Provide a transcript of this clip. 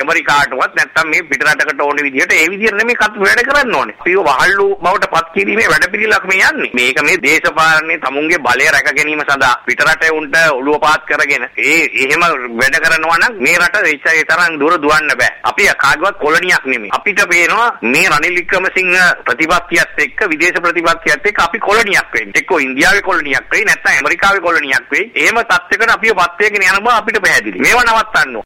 ඇමරිකාටවත් නැත්තම් මේ පිටරටකට ඕන විදිහට ඒ විදිහට නෙමෙයි කත් වැඩ කරන්න ඕනේ. අපිව වහල්ලු බවට පත් කිරීමේ වැඩපිළිවෙලක් මේ යන්නේ. මේක මේ දේශපාලනේ තමුන්ගේ බලය රැක ගැනීම සඳහා පිටරටේ උන්ට ඔළුව පාත් කරගෙන ඒ එහෙම වැඩ කරනවා නම් මේ රට ඒ තරම් දුර දුවන්න බෑ. අපි කාගවත් කොලනියක් නෙමෙයි. අපිට පේනවා මේ රනිල් වික්‍රමසිංහ ප්‍රතිපත්තියත් එක්ක විදේශ ප්‍රතිපත්තියත් එක්ක අපි කොලනියක් වෙන්නේ. එක්කෝ ඉන්දියාවේ කොලනියක් වෙයි නැත්නම් ඇමරිකාවේ කොලනියක් වෙයි. එහෙම තත්ත්වයකට අපිව පත් වෙගෙන යන බව අපිට පැහැදිලි. මේව නවත්තන්න